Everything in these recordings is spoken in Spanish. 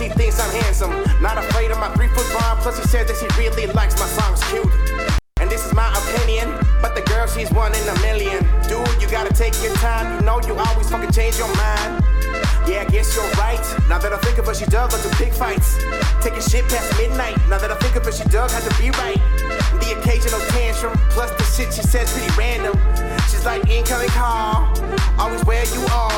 She thinks I'm handsome, not afraid of my three foot bomb. Plus, she says that she really likes my songs cute. And this is my opinion, but the girl, she's one in a million. Dude, you gotta take your time, you know you always fucking change your mind. Yeah, I guess you're right. Now that I think of her, she does like to pick fights. Taking shit past midnight. Now that I think of her, she does have to be right. The occasional tantrum, plus the shit she says pretty random. She's like incoming call, always where you are.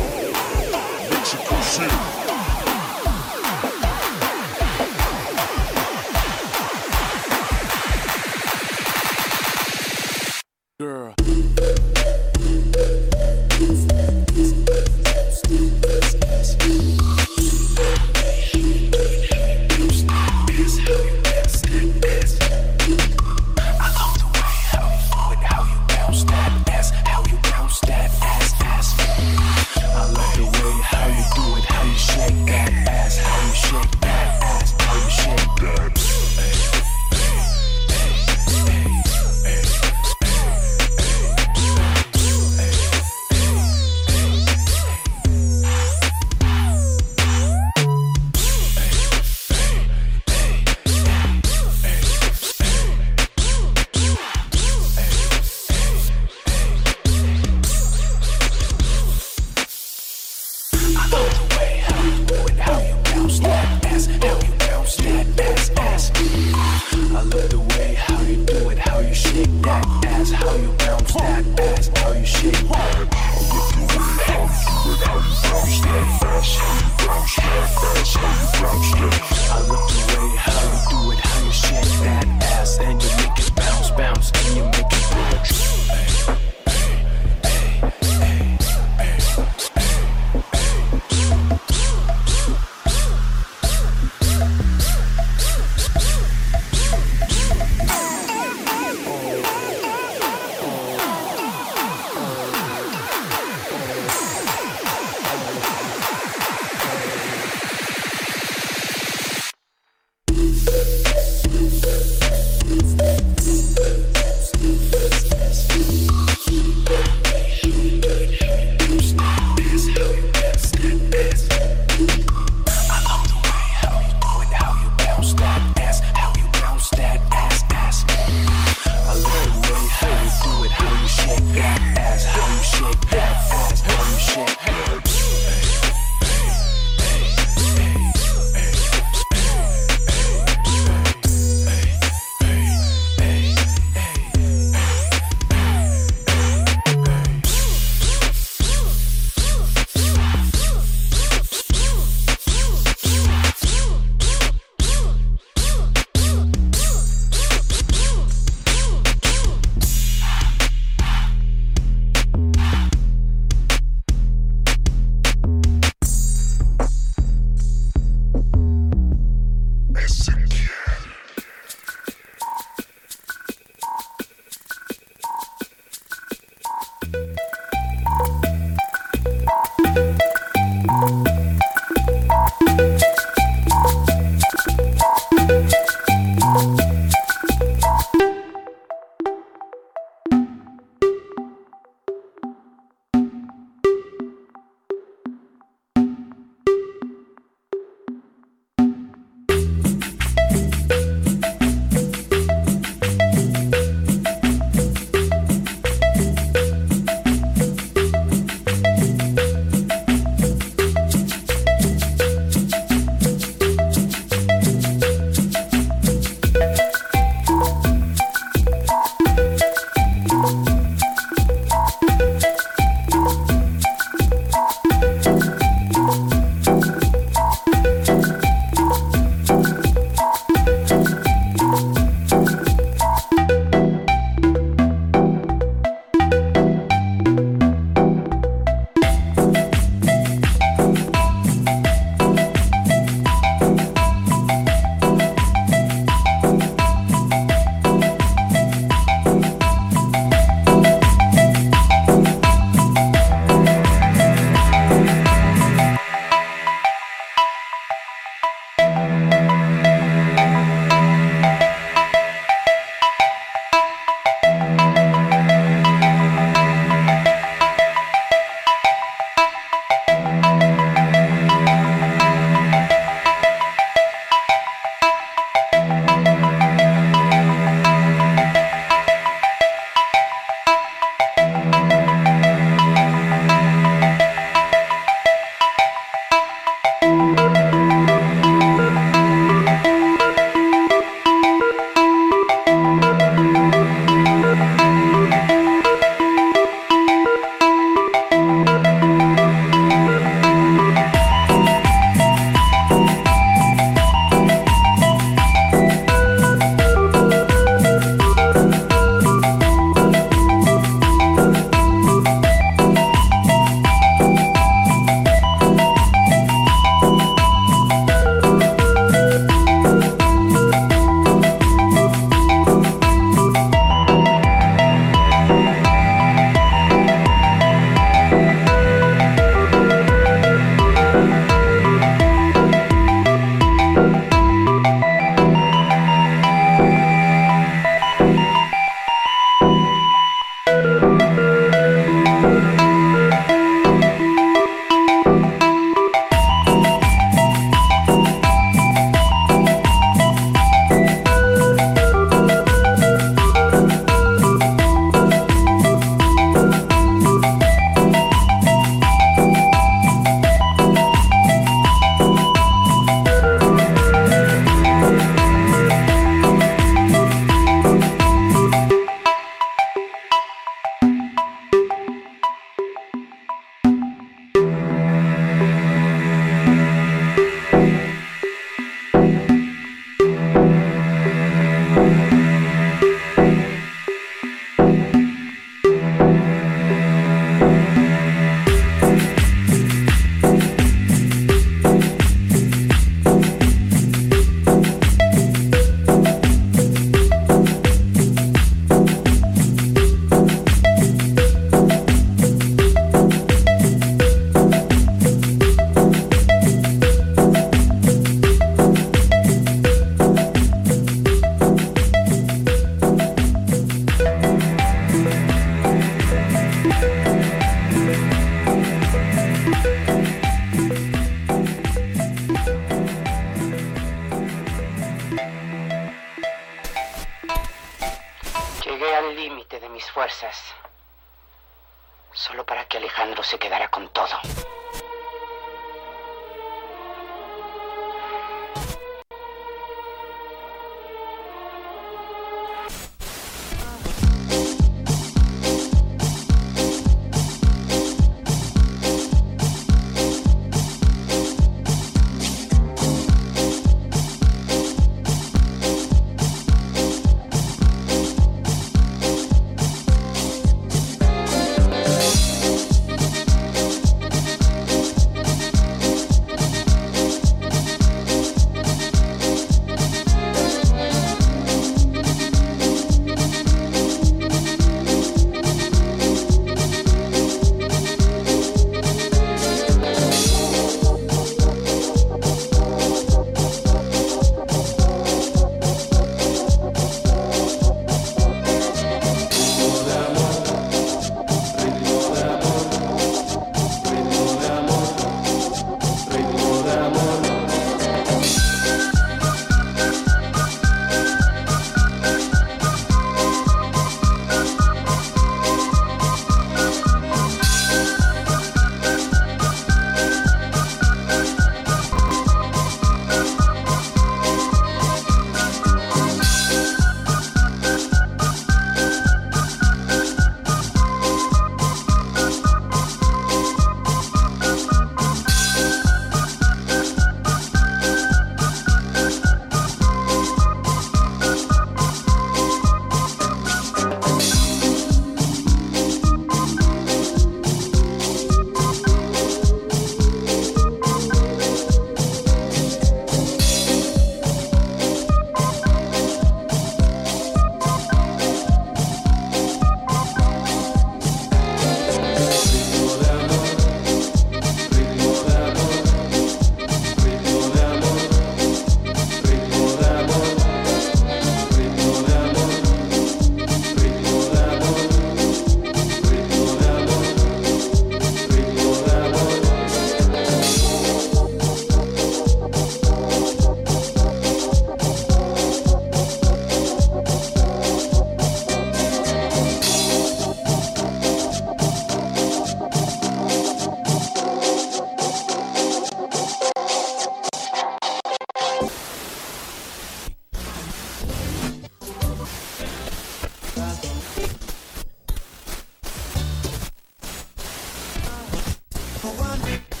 on.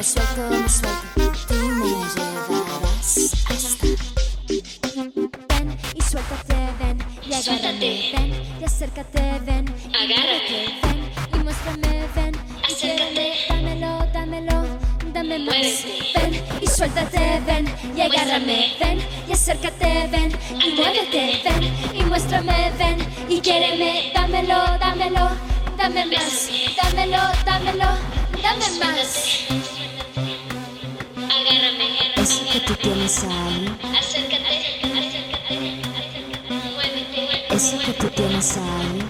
Me suelto, me suelto. Tú me llevarás hasta. Ven y suéltate, ven y agárrate, ven y acércate, ven, agárrate, ven y muéstrame, ven y quiéreme, dámelo, dámelo, dame más. Ven y suéltate, ven y agárrame, ven y acércate, ven y muévete, ven y muéstrame, ven y quiéreme, dámelo, dámelo, dame más, dámelo, dámelo, dame más. Eso que tú tienes ahí. Eso que tú tienes ahí.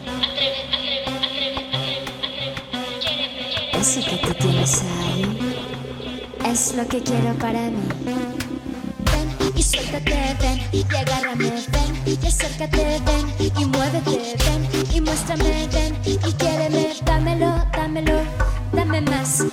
Eso que tú tienes ahí. Es lo que quiero para mí. Ven y suéltate, ven y agárrame, ven y acércate, ven y muévete, ven y muéstrame, ven y quiéreme, dámelo, dámelo, dame más.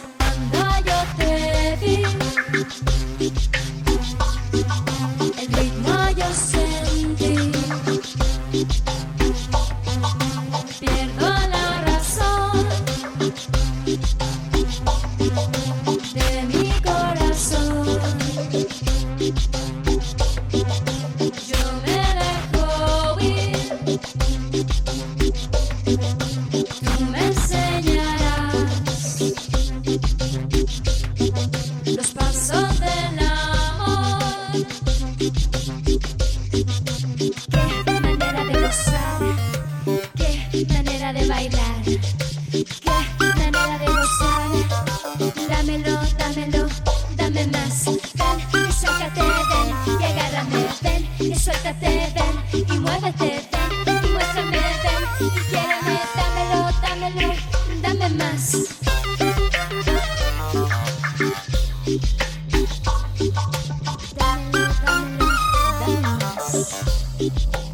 Beach.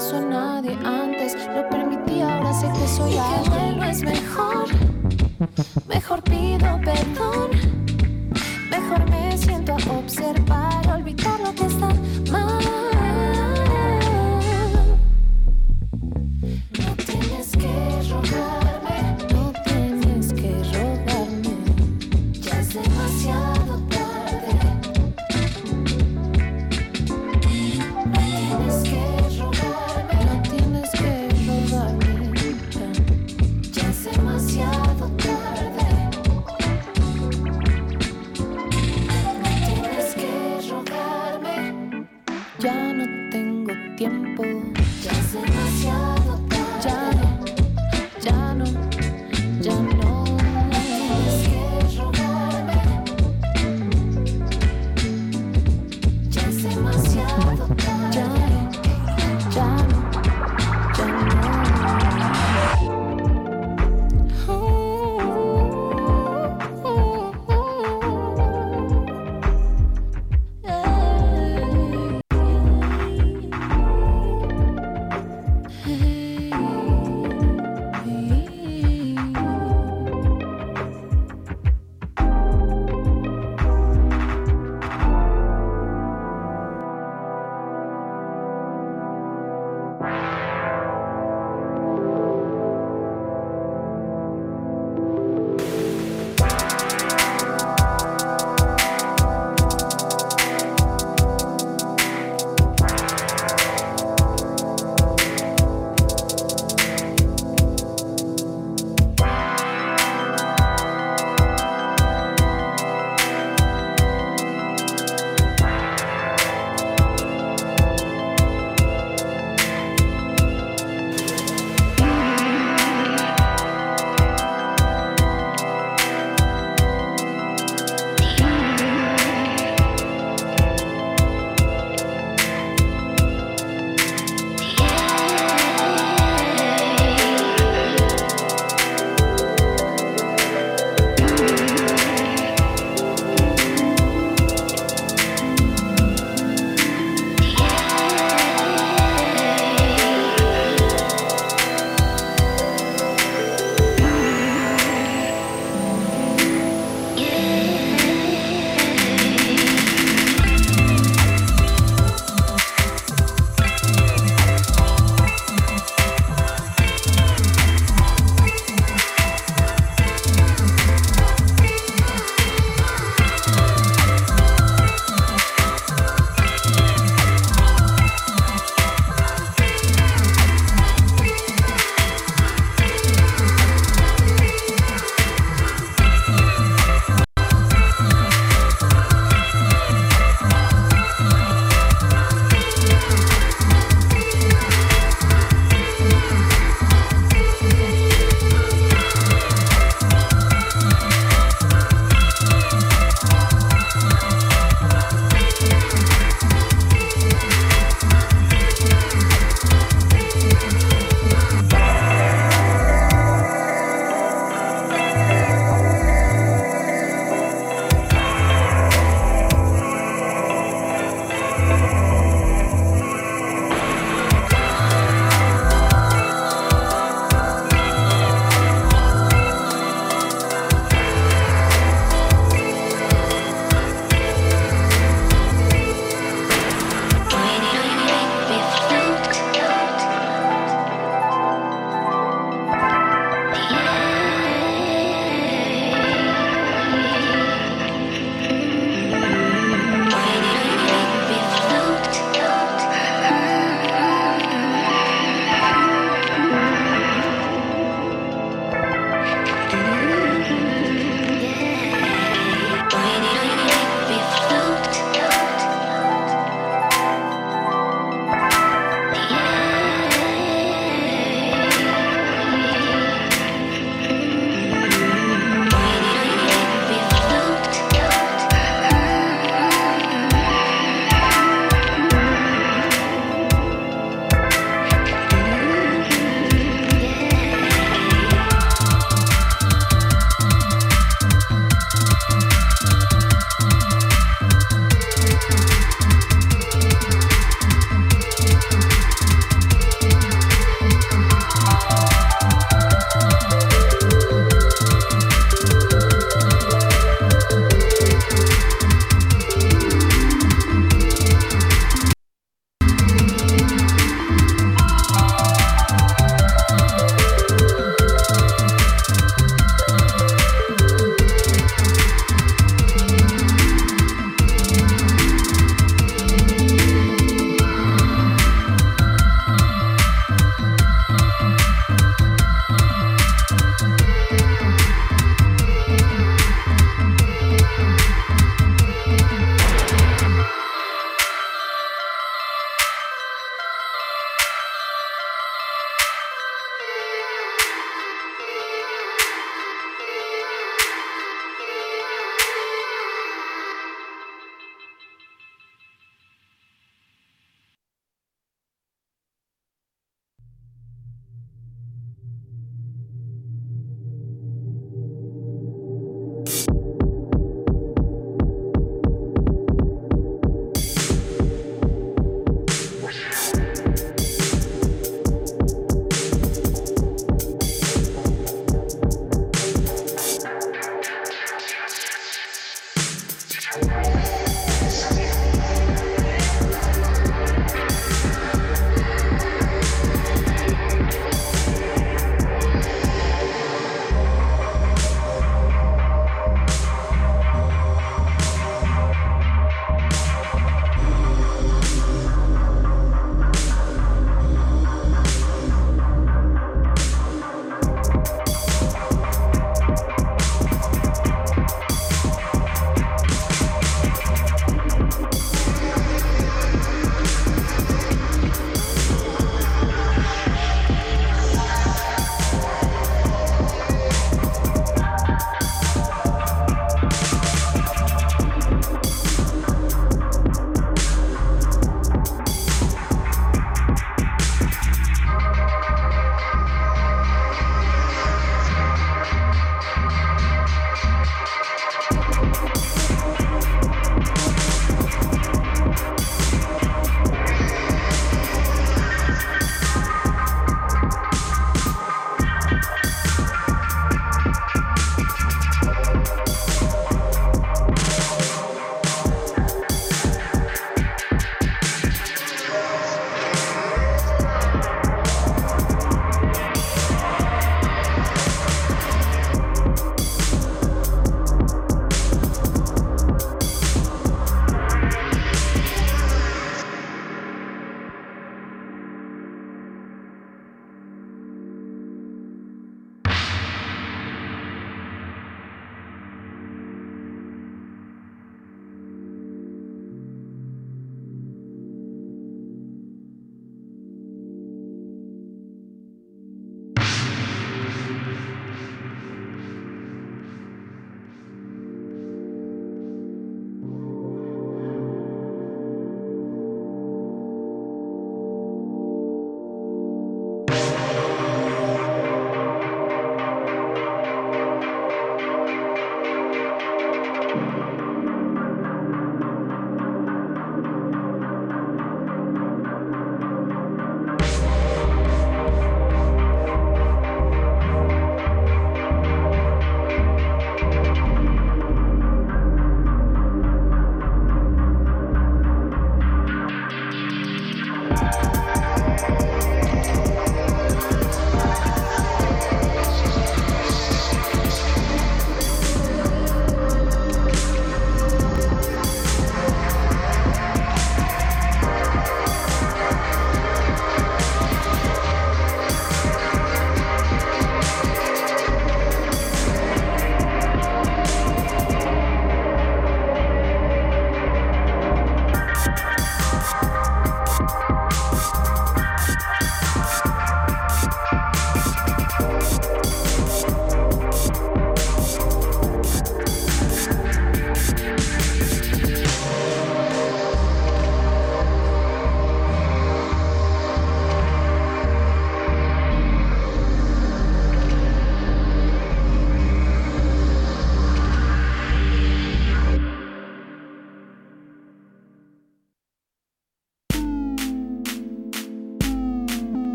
No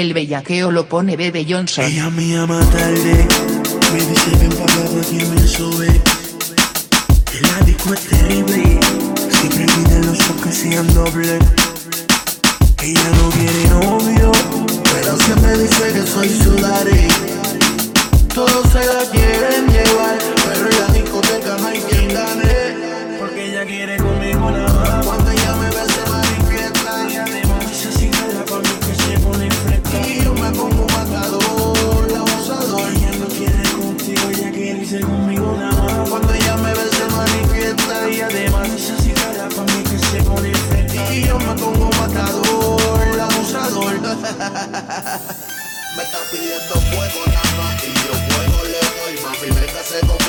El bellaqueo lo pone Bebe Johnson. Ella me ama tarde, me dice bien palabras que me sube. La disco es terrible, siempre pide los ojos sean doble. Ella no quiere novio, pero siempre dice que soy su daddy. Todos se la quieren llevar me está pidiendo fuego, nada. Y yo fuego le doy, más mami, me casé con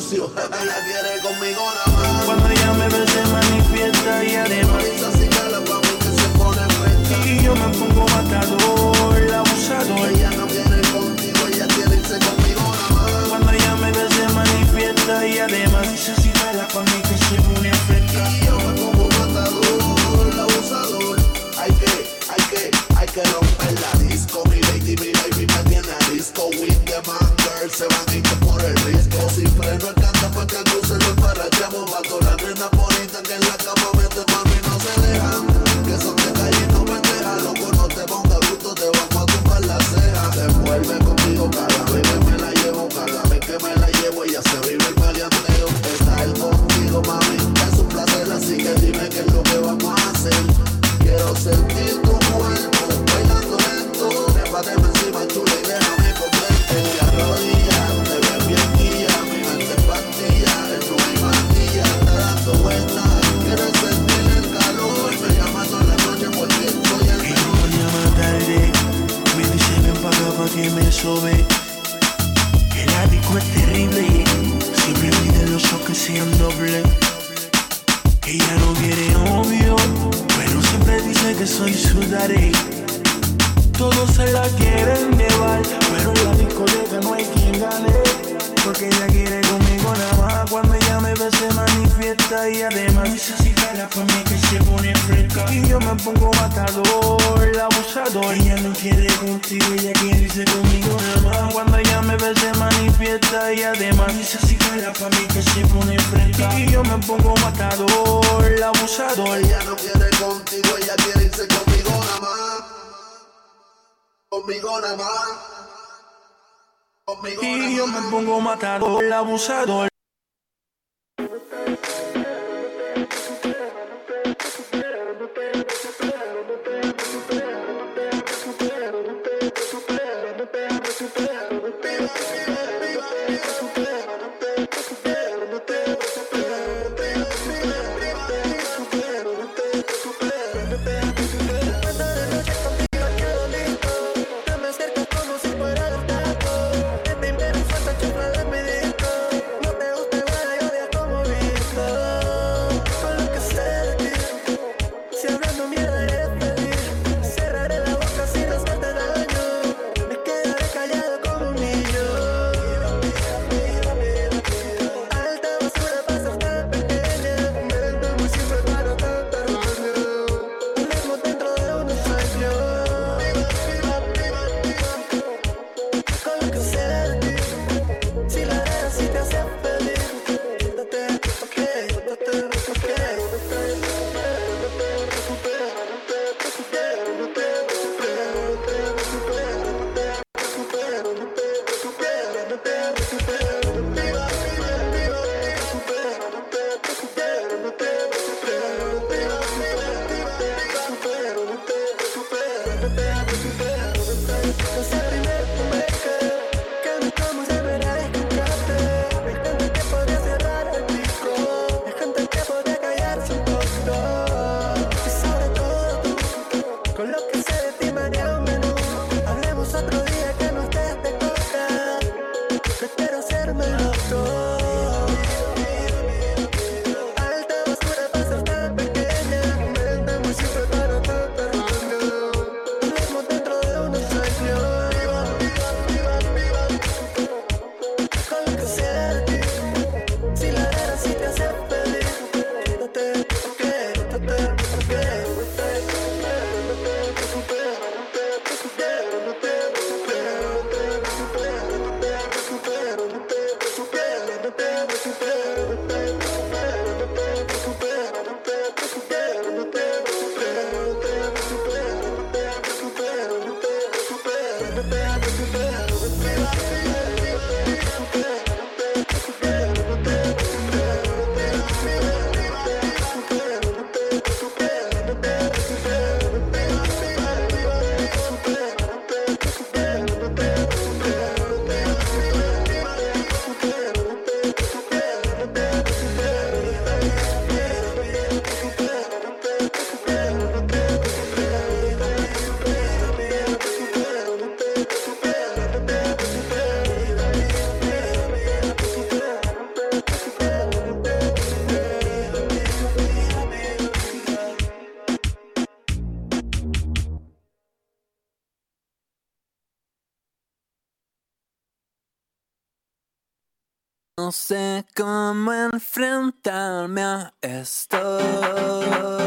sucio. Ella la quiere conmigo nada más. Cuando ella me ve se manifiesta y además. Así la papi que se pone fresca. Y yo me pongo matador, abusador. Ella no quiere contigo, ella quiere irse conmigo nada más. Cuando ella me ve se manifiesta y además. Esa sí la papi que se pone fresca. Y yo me pongo matador, abusador. Hay que, hay que, hay que romper la disco. Mi lady, mi baby me tiene a disco. With the man girl se van a No sé cómo enfrentarme a esto.